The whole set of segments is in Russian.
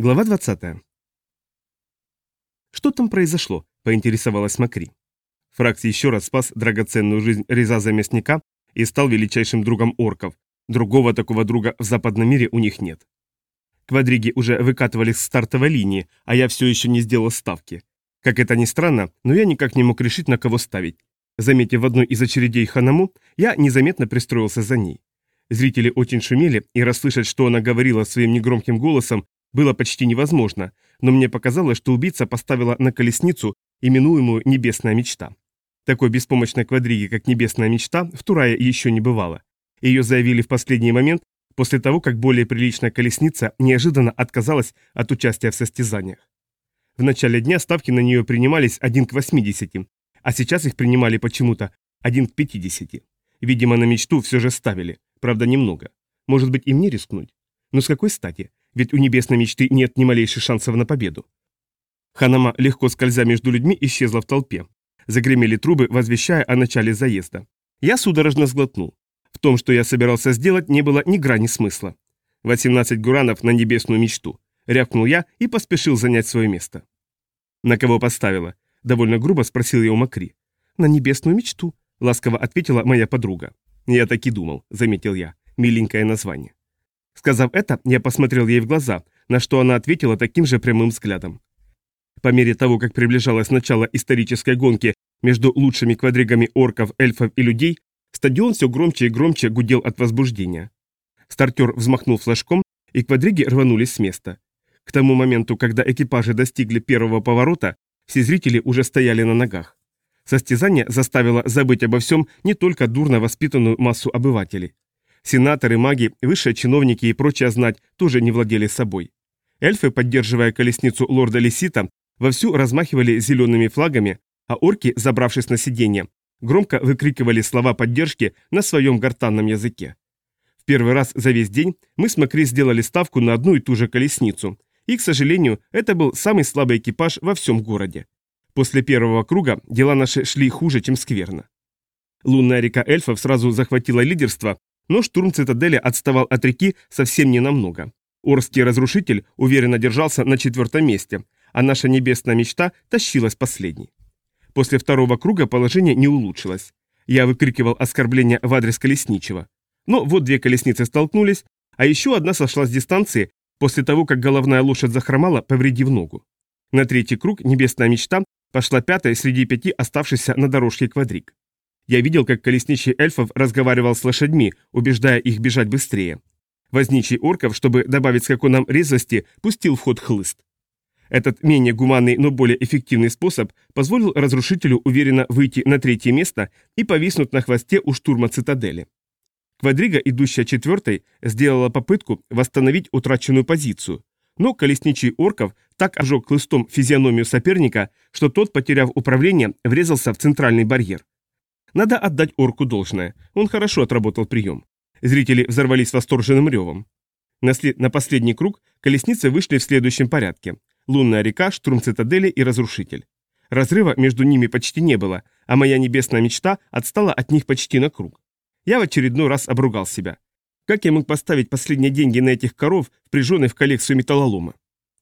Глава 20. Что там произошло? поинтересовалась Макри. Фракс еще раз спас драгоценную жизнь Резаза Мясника и стал величайшим другом орков. Другого такого друга в западном мире у них нет. Квадриги уже выкатывались с стартовой линии, а я все еще не сделал ставки. Как это ни странно, но я никак не мог решить, на кого ставить. Заметив в одной из очередей Ханаму, я незаметно пристроился за ней. Зрители очень шумели, и расслышать, что она говорила своим негромким голосом, было почти невозможно, но мне показалось, что убийца поставила на колесницу, именуемую «Небесная мечта». Такой беспомощной квадриги, как «Небесная мечта», в Турае еще не бывало. Ее заявили в последний момент, после того, как более приличная колесница неожиданно отказалась от участия в состязаниях. В начале дня ставки на нее принимались 1 к 80, а сейчас их принимали почему-то 1 к 50. Видимо, на мечту все же ставили, правда немного. Может быть, им не рискнуть? Но с какой стати? Ведь у небесной мечты нет ни малейших шансов на победу. Ханама, легко скользя между людьми, исчезла в толпе. Загремели трубы, возвещая о начале заезда. Я судорожно сглотнул. В том, что я собирался сделать, не было ни грани смысла. 18 гуранов на небесную мечту. Рявкнул я и поспешил занять свое место. «На кого поставила?» – довольно грубо спросил я у Макри. «На небесную мечту», – ласково ответила моя подруга. «Я так и думал», – заметил я. Миленькое название. Сказав это, я посмотрел ей в глаза, на что она ответила таким же прямым взглядом. По мере того, как приближалось начало исторической гонки между лучшими квадригами орков, эльфов и людей, стадион все громче и громче гудел от возбуждения. Стартер взмахнул флажком, и квадриги рванулись с места. К тому моменту, когда экипажи достигли первого поворота, все зрители уже стояли на ногах. Состязание заставило забыть обо всем не только дурно воспитанную массу обывателей. Сенаторы, маги, высшие чиновники и прочая знать тоже не владели собой. Эльфы, поддерживая колесницу лорда Лисита, вовсю размахивали зелеными флагами, а орки, забравшись на сиденье, громко выкрикивали слова поддержки на своем гортанном языке. В первый раз за весь день мы с Макри сделали ставку на одну и ту же колесницу, и, к сожалению, это был самый слабый экипаж во всем городе. После первого круга дела наши шли хуже, чем скверно. Лунная река эльфов сразу захватила лидерство, но штурм цитадели отставал от реки совсем ненамного. Орский разрушитель уверенно держался на четвертом месте, а наша небесная мечта тащилась последней. После второго круга положение не улучшилось. Я выкрикивал оскорбления в адрес колесничего. Но вот две колесницы столкнулись, а еще одна сошла с дистанции после того, как головная лошадь захромала, повредив ногу. На третий круг небесная мечта пошла пятой среди пяти оставшихся на дорожке квадрик. Я видел, как колесничий эльфов разговаривал с лошадьми, убеждая их бежать быстрее. Возничий орков, чтобы добавить скакунам резвости, пустил в ход хлыст. Этот менее гуманный, но более эффективный способ позволил разрушителю уверенно выйти на третье место и повиснуть на хвосте у штурма цитадели. Квадрига, идущая четвертой, сделала попытку восстановить утраченную позицию, но колесничий орков так ожег хлыстом физиономию соперника, что тот, потеряв управление, врезался в центральный барьер. Надо отдать орку должное, он хорошо отработал прием. Зрители взорвались восторженным ревом. На, след... на последний круг колесницы вышли в следующем порядке. Лунная река, штурм цитадели и разрушитель. Разрыва между ними почти не было, а моя небесная мечта отстала от них почти на круг. Я в очередной раз обругал себя. Как я мог поставить последние деньги на этих коров, впряженных в коллекцию металлолома?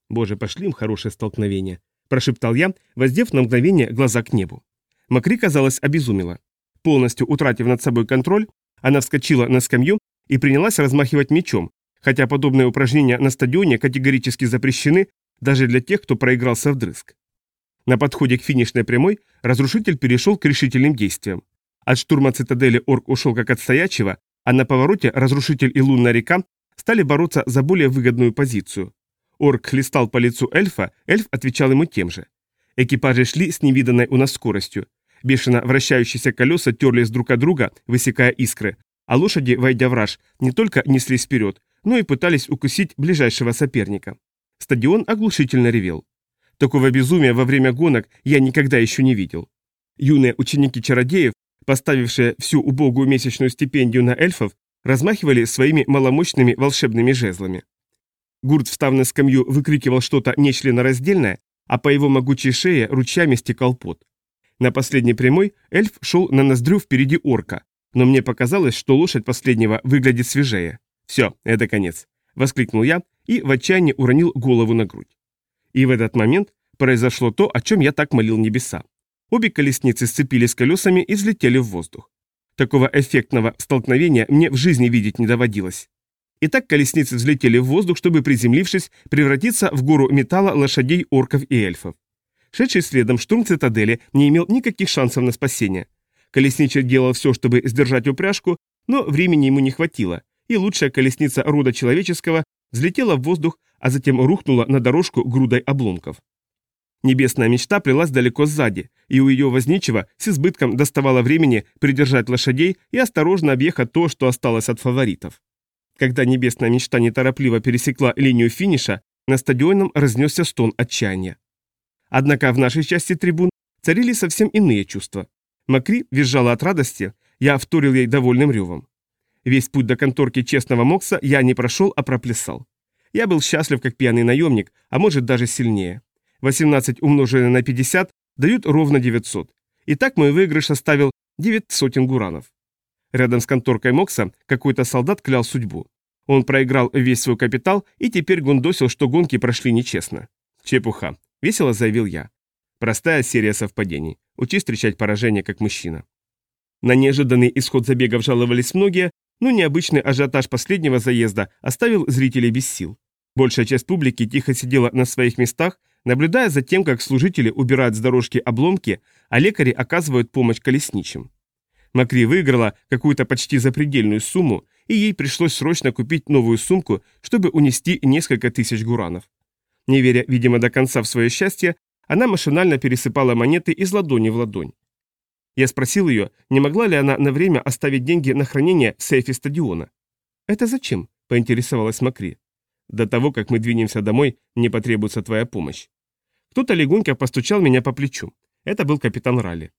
Боже, пошли им хорошее столкновение, прошептал я, воздев на мгновение глаза к небу. Макри, казалось, обезумела. Полностью утратив над собой контроль, она вскочила на скамью и принялась размахивать мечом, хотя подобные упражнения на стадионе категорически запрещены даже для тех, кто проигрался вдрызг. На подходе к финишной прямой разрушитель перешел к решительным действиям. От штурма цитадели орк ушел как от стоячего, а на повороте разрушитель и лунная река стали бороться за более выгодную позицию. Орк хлестал по лицу эльфа, эльф отвечал ему тем же. Экипажи шли с невиданной у нас скоростью. Бешено вращающиеся колеса терлись друг от друга, высекая искры, а лошади, войдя в раж, не только неслись вперед, но и пытались укусить ближайшего соперника. Стадион оглушительно ревел. Такого безумия во время гонок я никогда еще не видел. Юные ученики чародеев, поставившие всю убогую месячную стипендию на эльфов, размахивали своими маломощными волшебными жезлами. Гурт, встав на скамью, выкрикивал что-то нечленораздельное, а по его могучей шее ручьями стекал пот. На последней прямой эльф шел на ноздрю впереди орка, но мне показалось, что лошадь последнего выглядит свежее. Все, это конец. воскликнул я и в отчаянии уронил голову на грудь. И в этот момент произошло то, о чем я так молил небеса. Обе колесницы сцепились колесами и взлетели в воздух. Такого эффектного столкновения мне в жизни видеть не доводилось. Итак, колесницы взлетели в воздух, чтобы, приземлившись, превратиться в гору металла лошадей, орков и эльфов. Шедший следом штурм цитадели не имел никаких шансов на спасение. Колесничий делал все, чтобы сдержать упряжку, но времени ему не хватило, и лучшая колесница рода человеческого взлетела в воздух, а затем рухнула на дорожку грудой обломков. Небесная мечта плелась далеко сзади, и у ее возничего с избытком доставало времени придержать лошадей и осторожно объехать то, что осталось от фаворитов. Когда небесная мечта неторопливо пересекла линию финиша, на стадионном разнесся стон отчаяния. Однако в нашей части трибун царили совсем иные чувства. Макри визжала от радости, я вторил ей довольным ревом. Весь путь до конторки честного Мокса я не прошел, а проплясал. Я был счастлив, как пьяный наемник, а может даже сильнее. 18 умноженное на 50 дают ровно 900. Итак, мой выигрыш составил 9 сотен гуранов. Рядом с конторкой Мокса какой-то солдат клял судьбу. Он проиграл весь свой капитал и теперь гундосил, что гонки прошли нечестно. Чепуха. Весело заявил я. Простая серия совпадений. Учись встречать поражение как мужчина. На неожиданный исход забегов жаловались многие, но необычный ажиотаж последнего заезда оставил зрителей без сил. Большая часть публики тихо сидела на своих местах, наблюдая за тем, как служители убирают с дорожки обломки, а лекари оказывают помощь колесничим. Макри выиграла какую-то почти запредельную сумму, и ей пришлось срочно купить новую сумку, чтобы унести несколько тысяч гуранов. Не веря, видимо, до конца в свое счастье, она машинально пересыпала монеты из ладони в ладонь. Я спросил ее, не могла ли она на время оставить деньги на хранение в сейфе стадиона. «Это зачем?» – поинтересовалась Макри. «До того, как мы двинемся домой, мне потребуется твоя помощь. Кто-то легонько постучал меня по плечу. Это был капитан Ралли.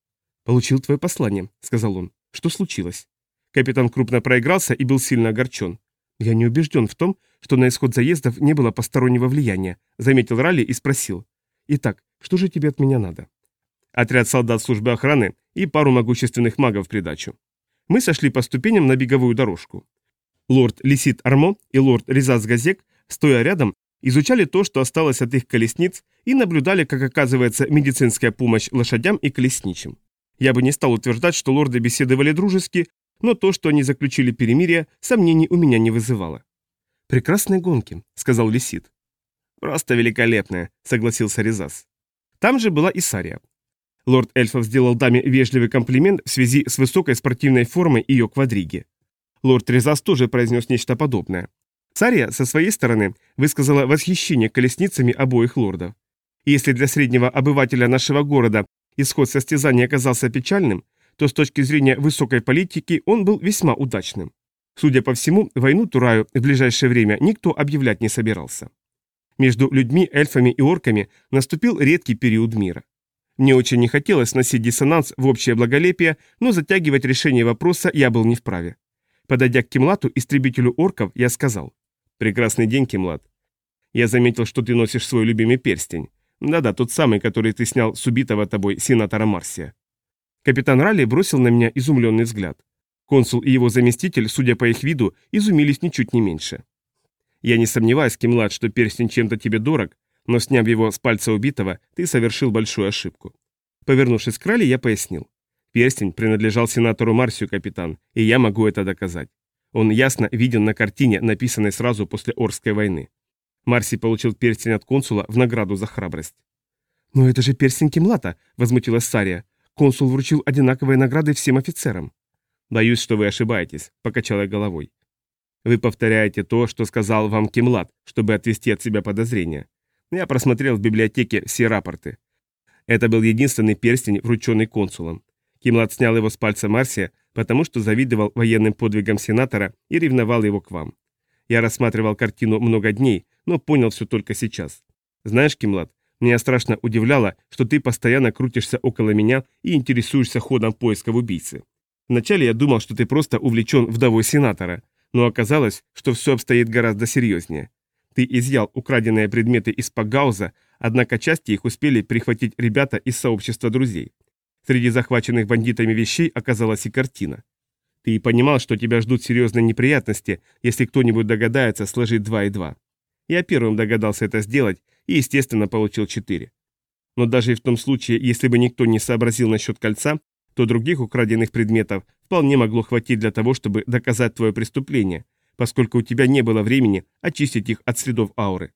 «Получил твое послание», — сказал он. «Что случилось?» Капитан крупно проигрался и был сильно огорчен. «Я не убежден в том, что на исход заездов не было постороннего влияния», — заметил Ралли и спросил. «Итак, что же тебе от меня надо?» Отряд солдат службы охраны и пару могущественных магов в придачу. Мы сошли по ступеням на беговую дорожку. Лорд Лисит Армо и лорд Резас Газек, стоя рядом, изучали то, что осталось от их колесниц, и наблюдали, как оказывается медицинская помощь лошадям и колесничим. Я бы не стал утверждать, что лорды беседовали дружески, но то, что они заключили перемирие, сомнений у меня не вызывало. «Прекрасные гонки», — сказал Лисит. «Просто великолепная», — согласился Резас. Там же была и Сария. Лорд Эльфов сделал даме вежливый комплимент в связи с высокой спортивной формой ее квадриги. Лорд Резас тоже произнес нечто подобное. Сария, со своей стороны, высказала восхищение колесницами обоих лордов. Если для среднего обывателя нашего города исход состязания оказался печальным, то с точки зрения высокой политики он был весьма удачным. Судя по всему, войну Тураю в ближайшее время никто объявлять не собирался. Между людьми, эльфами и орками наступил редкий период мира. Мне очень не хотелось носить диссонанс в общее благолепие, но затягивать решение вопроса я был не вправе. Подойдя к Кимлату, истребителю орков, я сказал. Прекрасный день, Кимлад. Я заметил, что ты носишь свой любимый перстень. Да-да, тот самый, который ты снял с убитого тобой сенатора Марсия. Капитан Ралли бросил на меня изумленный взгляд. Консул и его заместитель, судя по их виду, изумились ничуть не меньше. Я не сомневаюсь, Кимлад, что перстень чем-то тебе дорог, но сняв его с пальца убитого, ты совершил большую ошибку. Повернувшись к Ралли, я пояснил. Перстень принадлежал сенатору Марсию, капитан, и я могу это доказать. Он ясно виден на картине, написанной сразу после Орской войны. Марси получил перстень от консула в награду за храбрость. «Но это же перстень Кимлата!» – возмутилась Сария. «Консул вручил одинаковые награды всем офицерам». «Боюсь, что вы ошибаетесь», – покачала я головой. «Вы повторяете то, что сказал вам Кимлат, чтобы отвести от себя подозрения. Я просмотрел в библиотеке все рапорты. Это был единственный перстень, врученный консулом. Кимлат снял его с пальца Марсия, потому что завидовал военным подвигам сенатора и ревновал его к вам. Я рассматривал картину много дней, но понял все только сейчас. Знаешь, Кимлад, меня страшно удивляло, что ты постоянно крутишься около меня и интересуешься ходом поисков убийцы. Вначале я думал, что ты просто увлечен вдовой сенатора, но оказалось, что все обстоит гораздо серьезнее. Ты изъял украденные предметы из Пагауза, однако части их успели прихватить ребята из сообщества друзей. Среди захваченных бандитами вещей оказалась и картина. Ты понимал, что тебя ждут серьезные неприятности, если кто-нибудь догадается сложить два и два. Я первым догадался это сделать и, естественно, получил четыре. Но даже и в том случае, если бы никто не сообразил насчет кольца, то других украденных предметов вполне могло хватить для того, чтобы доказать твое преступление, поскольку у тебя не было времени очистить их от следов ауры.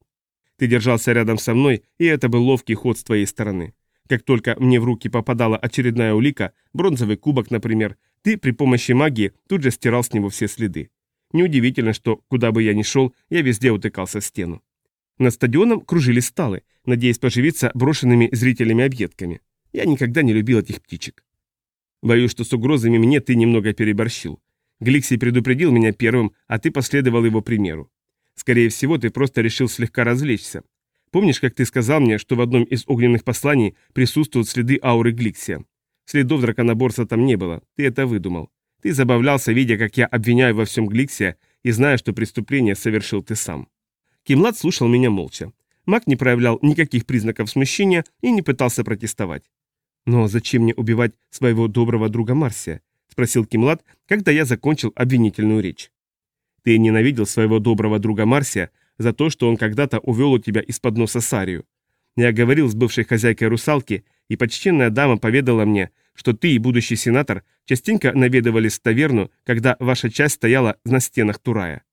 Ты держался рядом со мной, и это был ловкий ход с твоей стороны. Как только мне в руки попадала очередная улика, бронзовый кубок, например, ты при помощи магии тут же стирал с него все следы. Неудивительно, что, куда бы я ни шел, я везде утыкался в стену. Над стадионом кружились сталы, надеясь поживиться брошенными зрителями объедками. Я никогда не любил этих птичек. Боюсь, что с угрозами мне ты немного переборщил. Гликсий предупредил меня первым, а ты последовал его примеру. Скорее всего, ты просто решил слегка развлечься. Помнишь, как ты сказал мне, что в одном из огненных посланий присутствуют следы ауры Гликсия? Следов драконоборца там не было, ты это выдумал. Ты забавлялся, видя, как я обвиняю во всем Гликсия, и зная, что преступление совершил ты сам. Кимлад слушал меня молча. Маг не проявлял никаких признаков смущения и не пытался протестовать. «Но зачем мне убивать своего доброго друга Марсия?» – спросил Кимлад, когда я закончил обвинительную речь. «Ты ненавидел своего доброго друга Марсия за то, что он когда-то увел у тебя из-под носа Сарию. Я говорил с бывшей хозяйкой русалки, и почтенная дама поведала мне, что ты и будущий сенатор частенько наведывались в таверну, когда ваша часть стояла на стенах Турая.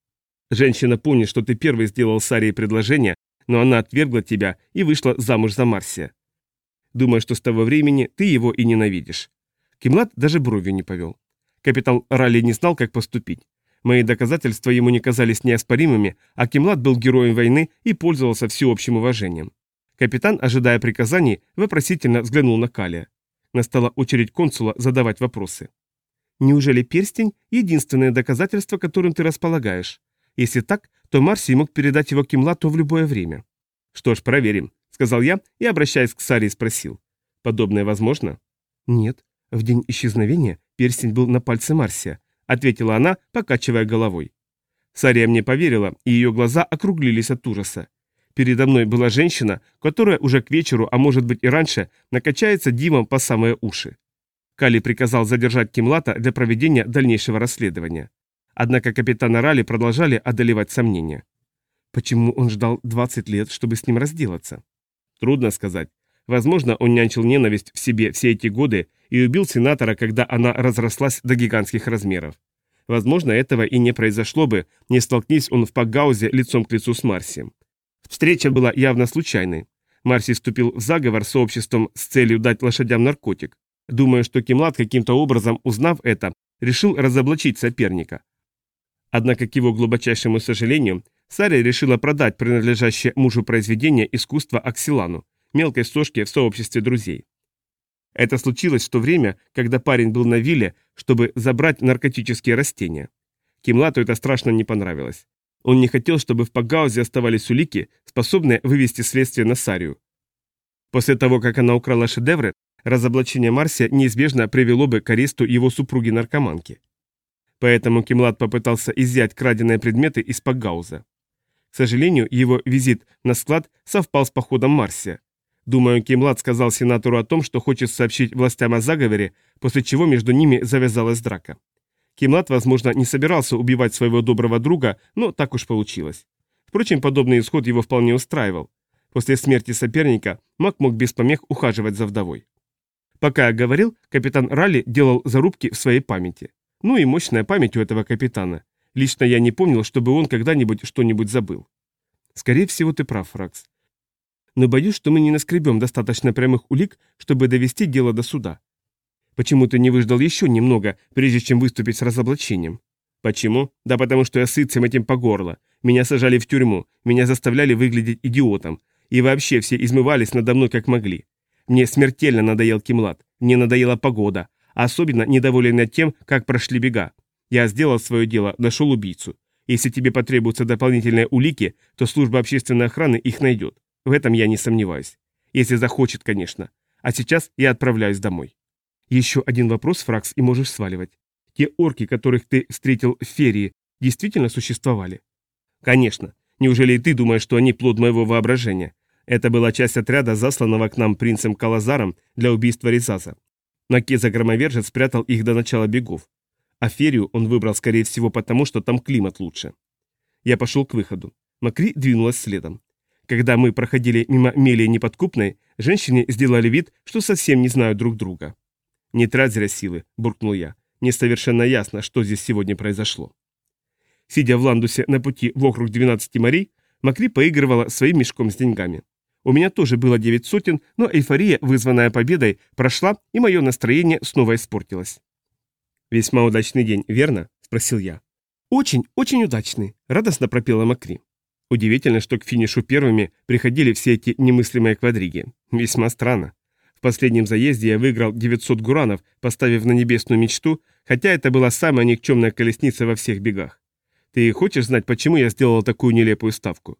Женщина помнит, что ты первый сделал Сарии предложение, но она отвергла тебя и вышла замуж за Марсия. Думаю, что с того времени ты его и ненавидишь. Кимлад даже бровью не повел. Капитан Ралли не знал, как поступить. Мои доказательства ему не казались неоспоримыми, а Кимлад был героем войны и пользовался всеобщим уважением. Капитан, ожидая приказаний, вопросительно взглянул на Калия. Настала очередь консула задавать вопросы. «Неужели перстень – единственное доказательство, которым ты располагаешь? Если так, то Марсий мог передать его Кимлату в любое время». «Что ж, проверим», – сказал я и, обращаясь к Сарии, спросил. «Подобное возможно?» «Нет. В день исчезновения перстень был на пальце Марсия», – ответила она, покачивая головой. Сария мне поверила, и ее глаза округлились от ужаса. Передо мной была женщина, которая уже к вечеру, а может быть и раньше, накачается димом по самые уши. Кали приказал задержать Кимлата для проведения дальнейшего расследования. Однако капитана Рали продолжали одолевать сомнения. Почему он ждал 20 лет, чтобы с ним разделаться? Трудно сказать. Возможно, он нянчил ненависть в себе все эти годы и убил сенатора, когда она разрослась до гигантских размеров. Возможно, этого и не произошло бы, не столкнись он в Пагаузе лицом к лицу с Марсием. Встреча была явно случайной. Марси вступил в заговор с обществом с целью дать лошадям наркотик. Думая, что Кимлад каким-то образом, узнав это, решил разоблачить соперника. Однако, к его глубочайшему сожалению, Сария решила продать принадлежащее мужу произведение искусства Аксилану, мелкой сошке в сообществе друзей. Это случилось в то время, когда парень был на вилле, чтобы забрать наркотические растения. Кимлату это страшно не понравилось. Он не хотел, чтобы в Пагаузе оставались улики, способные вывести следствие на Сарию. После того, как она украла шедевры, разоблачение Марсия неизбежно привело бы к аресту его супруги-наркоманки. Поэтому Кимлад попытался изъять краденые предметы из Пагауза. К сожалению, его визит на склад совпал с походом Марсия. Думаю, Кимлад сказал сенатору о том, что хочет сообщить властям о заговоре, после чего между ними завязалась драка. Кимлад, возможно, не собирался убивать своего доброго друга, но так уж получилось. Впрочем, подобный исход его вполне устраивал. После смерти соперника маг мог без помех ухаживать за вдовой. Пока я говорил, капитан Ралли делал зарубки в своей памяти. Ну и мощная память у этого капитана. Лично я не помнил, чтобы он когда-нибудь что-нибудь забыл. Скорее всего, ты прав, Фракс. Но боюсь, что мы не наскребем достаточно прямых улик, чтобы довести дело до суда. Почему ты не выждал еще немного, прежде чем выступить с разоблачением? Почему? Да потому что я сыт всем этим по горло. Меня сажали в тюрьму, меня заставляли выглядеть идиотом. И вообще все измывались надо мной как могли. Мне смертельно надоел Кимлад, мне надоела погода, особенно недоволен над тем, как прошли бега. Я сделал свое дело, нашел убийцу. Если тебе потребуются дополнительные улики, то служба общественной охраны их найдет. В этом я не сомневаюсь. Если захочет, конечно. А сейчас я отправляюсь домой. Еще один вопрос, Фракс, и можешь сваливать. Те орки, которых ты встретил в Ферии, действительно существовали? Конечно. Неужели и ты думаешь, что они плод моего воображения? Это была часть отряда, засланного к нам принцем Калазаром для убийства Резаза. Накеза Громовержец спрятал их до начала бегов. А он выбрал, скорее всего, потому, что там климат лучше. Я пошел к выходу. Макри двинулась следом. Когда мы проходили мимо Мелии Неподкупной, женщины сделали вид, что совсем не знают друг друга. «Не трать зря силы», – буркнул я. «Мне совершенно ясно, что здесь сегодня произошло». Сидя в ландусе на пути в округ 12 морей, Макри поигрывала своим мешком с деньгами. У меня тоже было девять сотен, но эйфория, вызванная победой, прошла, и мое настроение снова испортилось. «Весьма удачный день, верно?» – спросил я. «Очень, очень удачный», – радостно пропела Макри. Удивительно, что к финишу первыми приходили все эти немыслимые квадриги. Весьма странно. В последнем заезде я выиграл 900 гуранов, поставив на небесную мечту, хотя это была самая никчемная колесница во всех бегах. Ты хочешь знать, почему я сделал такую нелепую ставку?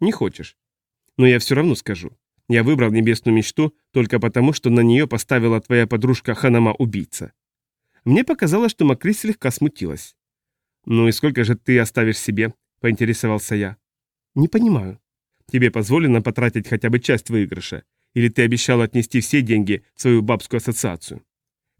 Не хочешь. Но я все равно скажу. Я выбрал небесную мечту только потому, что на нее поставила твоя подружка Ханама-убийца. Мне показалось, что Макри слегка смутилась. «Ну и сколько же ты оставишь себе?» – поинтересовался я. «Не понимаю. Тебе позволено потратить хотя бы часть выигрыша? Или ты обещал отнести все деньги в свою бабскую ассоциацию?»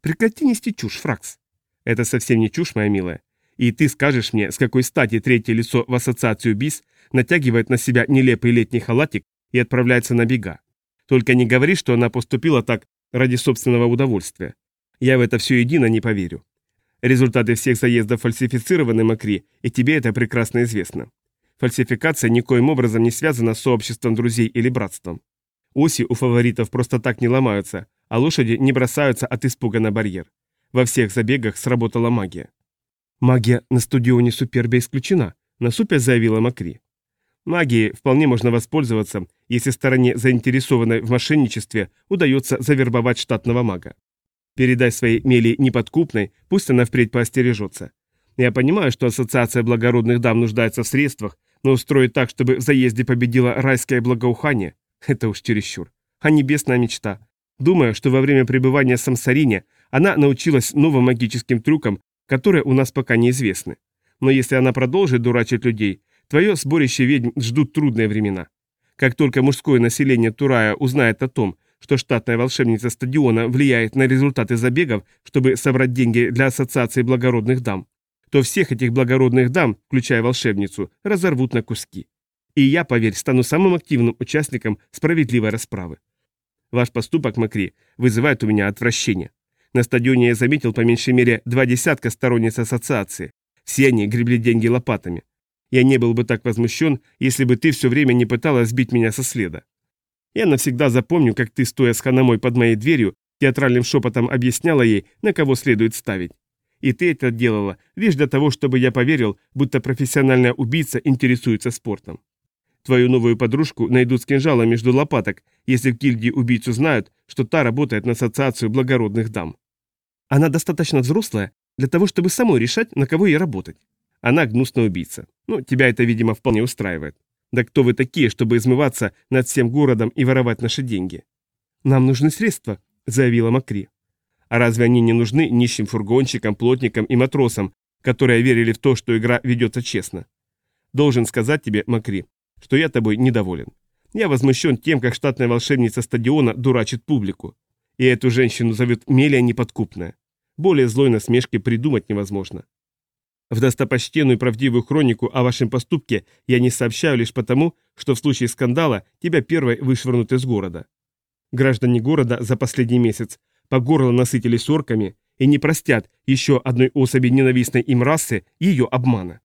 «Прекрати нести чушь, Фракс». «Это совсем не чушь, моя милая. И ты скажешь мне, с какой стати третье лицо в ассоциацию БИС натягивает на себя нелепый летний халатик и отправляется на бега. Только не говори, что она поступила так ради собственного удовольствия. Я в это все едино не поверю. Результаты всех заездов фальсифицированы, Макри, и тебе это прекрасно известно. Фальсификация никоим образом не связана с сообществом друзей или братством. Оси у фаворитов просто так не ломаются, а лошади не бросаются от испуга на барьер. Во всех забегах сработала магия. «Магия на студионе Супербе исключена», — на супе заявила Макри. «Магией вполне можно воспользоваться, если стороне, заинтересованной в мошенничестве, удается завербовать штатного мага. Передай своей Мели неподкупной, пусть она впредь поостережется. Я понимаю, что Ассоциация благородных дам нуждается в средствах, но устроить так, чтобы в заезде победило райское благоухание, это уж чересчур. А небесная мечта. Думаю, что во время пребывания в Самсарине она научилась новым магическим трюкам, которые у нас пока неизвестны. Но если она продолжит дурачить людей, твое сборище ведьм ждут трудные времена. Как только мужское население Турая узнает о том, что штатная волшебница стадиона влияет на результаты забегов, чтобы собрать деньги для Ассоциации благородных дам, то всех этих благородных дам, включая волшебницу, разорвут на куски. И я, поверь, стану самым активным участником справедливой расправы. Ваш поступок, Макри, вызывает у меня отвращение. На стадионе я заметил по меньшей мере два десятка сторонниц ассоциации. Все они гребли деньги лопатами. Я не был бы так возмущен, если бы ты все время не пыталась сбить меня со следа. Я навсегда запомню, как ты, стоя с ханамой под моей дверью, театральным шепотом объясняла ей, на кого следует ставить. И ты это делала лишь для того, чтобы я поверил, будто профессиональная убийца интересуется спортом. Твою новую подружку найдут с кинжалом между лопаток, если в гильдии убийцу знают, что та работает на ассоциацию благородных дам. Она достаточно взрослая для того, чтобы самой решать, на кого ей работать. Она гнусная убийца. Ну, тебя это, видимо, вполне устраивает. Да кто вы такие, чтобы измываться над всем городом и воровать наши деньги? Нам нужны средства, заявила Макри. А разве они не нужны нищим фургонщикам, плотникам и матросам, которые верили в то, что игра ведется честно? Должен сказать тебе, Макри, что я тобой недоволен. Я возмущен тем, как штатная волшебница стадиона дурачит публику. И эту женщину зовет Мелия Неподкупная. Более злой насмешки придумать невозможно. В достопочтенную правдивую хронику о вашем поступке я не сообщаю лишь потому, что в случае скандала тебя первой вышвырнут из города. Граждане города за последний месяц по горло насытились орками и не простят еще одной особи ненавистной им расы ее обмана.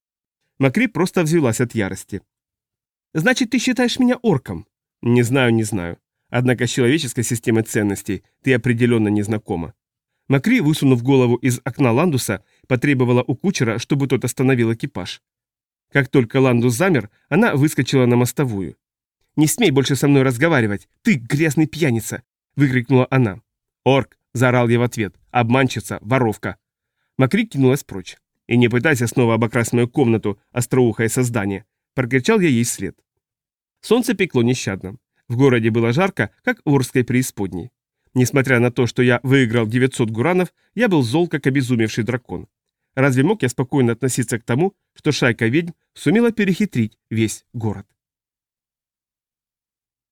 Макри просто взвелась от ярости. Значит, ты считаешь меня орком? Не знаю, не знаю. Однако с человеческой системой ценностей ты определенно не знакома. Макри, высунув голову из окна Ландуса, потребовала у кучера, чтобы тот остановил экипаж. Как только Ландус замер, она выскочила на мостовую. «Не смей больше со мной разговаривать! Ты грязный пьяница!» – выкрикнула она. «Орк!» – заорал я в ответ. «Обманщица! Воровка!» Макри кинулась прочь. «И не пытайся снова обокрасть мою комнату, остроухое создание!» Прокричал я ей вслед. Солнце пекло нещадно. В городе было жарко, как в Орской преисподней. Несмотря на то, что я выиграл 900 гуранов, я был зол, как обезумевший дракон. Разве мог я спокойно относиться к тому, что шайка ведьм сумела перехитрить весь город?